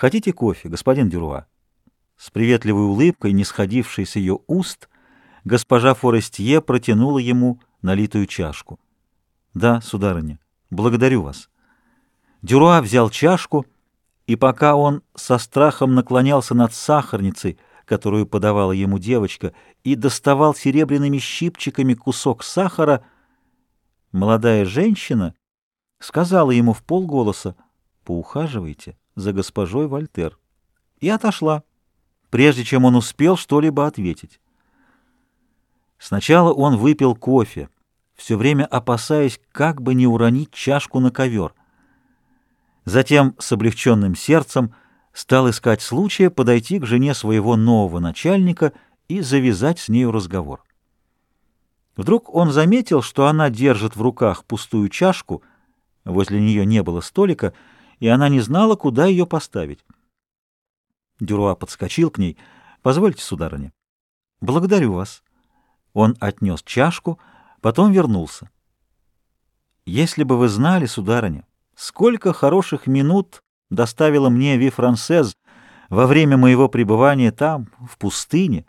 Хотите кофе, господин Дюруа?» С приветливой улыбкой, не сходившей с ее уст, госпожа Форестье протянула ему налитую чашку. «Да, сударыня, благодарю вас». Дюруа взял чашку, и пока он со страхом наклонялся над сахарницей, которую подавала ему девочка, и доставал серебряными щипчиками кусок сахара, молодая женщина сказала ему в полголоса «Поухаживайте за госпожой Вольтер» и отошла, прежде чем он успел что-либо ответить. Сначала он выпил кофе, все время опасаясь, как бы не уронить чашку на ковер. Затем с облегченным сердцем стал искать случая подойти к жене своего нового начальника и завязать с нею разговор. Вдруг он заметил, что она держит в руках пустую чашку, возле нее не было столика, и она не знала, куда ее поставить. Дюруа подскочил к ней. «Позвольте, сударыня». «Благодарю вас». Он отнес чашку, потом вернулся. «Если бы вы знали, сударыня, сколько хороших минут доставила мне Ви Франсез во время моего пребывания там, в пустыне.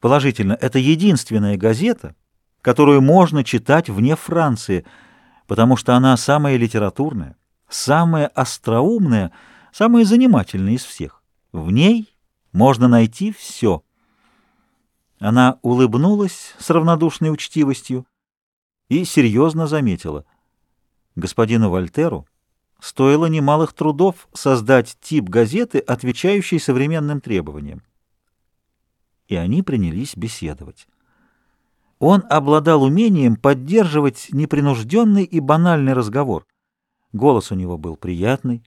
Положительно, это единственная газета, которую можно читать вне Франции, потому что она самая литературная, самая остроумная, самая занимательная из всех. В ней можно найти все. Она улыбнулась с равнодушной учтивостью и серьезно заметила. Господину Вольтеру стоило немалых трудов создать тип газеты, отвечающий современным требованиям. И они принялись беседовать. Он обладал умением поддерживать непринужденный и банальный разговор. Голос у него был приятный,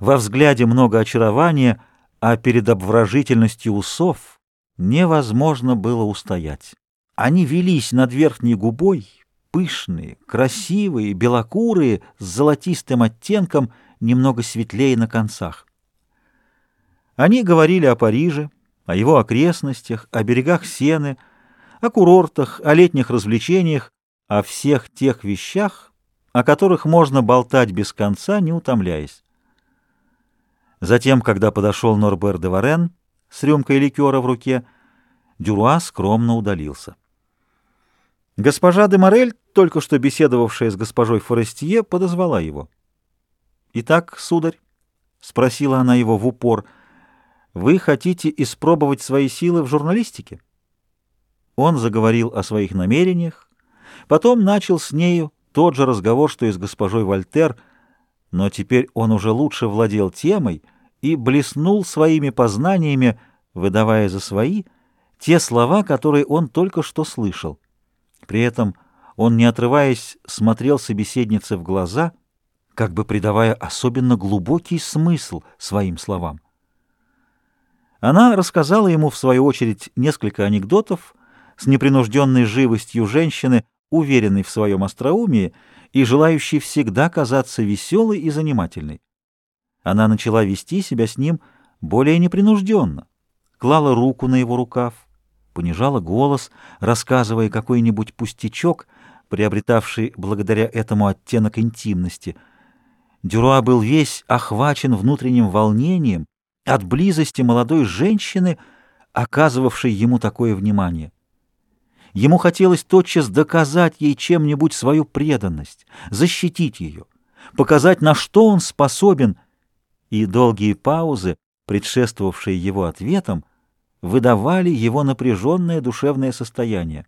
во взгляде много очарования, а перед обворожительностью усов невозможно было устоять. Они велись над верхней губой, пышные, красивые, белокурые, с золотистым оттенком, немного светлее на концах. Они говорили о Париже, о его окрестностях, о берегах Сены, о курортах, о летних развлечениях, о всех тех вещах, о которых можно болтать без конца, не утомляясь. Затем, когда подошел Норбер де Варен с рюмкой ликера в руке, Дюруа скромно удалился. Госпожа де Морель, только что беседовавшая с госпожой Форестье, подозвала его. «Итак, сударь», — спросила она его в упор, — «вы хотите испробовать свои силы в журналистике?» Он заговорил о своих намерениях, потом начал с нею тот же разговор, что и с госпожой Вольтер, но теперь он уже лучше владел темой и блеснул своими познаниями, выдавая за свои те слова, которые он только что слышал. При этом он, не отрываясь, смотрел собеседнице в глаза, как бы придавая особенно глубокий смысл своим словам. Она рассказала ему, в свою очередь, несколько анекдотов с непринужденной живостью женщины, уверенной в своем остроумии и желающей всегда казаться веселой и занимательной. Она начала вести себя с ним более непринужденно, клала руку на его рукав, понижала голос, рассказывая какой-нибудь пустячок, приобретавший благодаря этому оттенок интимности. Дюруа был весь охвачен внутренним волнением от близости молодой женщины, оказывавшей ему такое внимание. Ему хотелось тотчас доказать ей чем-нибудь свою преданность, защитить ее, показать, на что он способен, и долгие паузы, предшествовавшие его ответам, выдавали его напряженное душевное состояние.